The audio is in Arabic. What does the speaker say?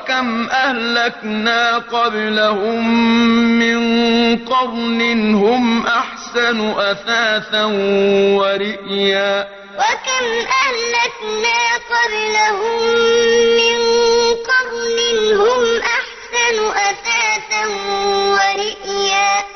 وكم أهلكنا قبلهم من قرن هم أحسن أثاثا ورئيا. وكم أهلكنا قبلهم من قرن هم أحسن أثاثا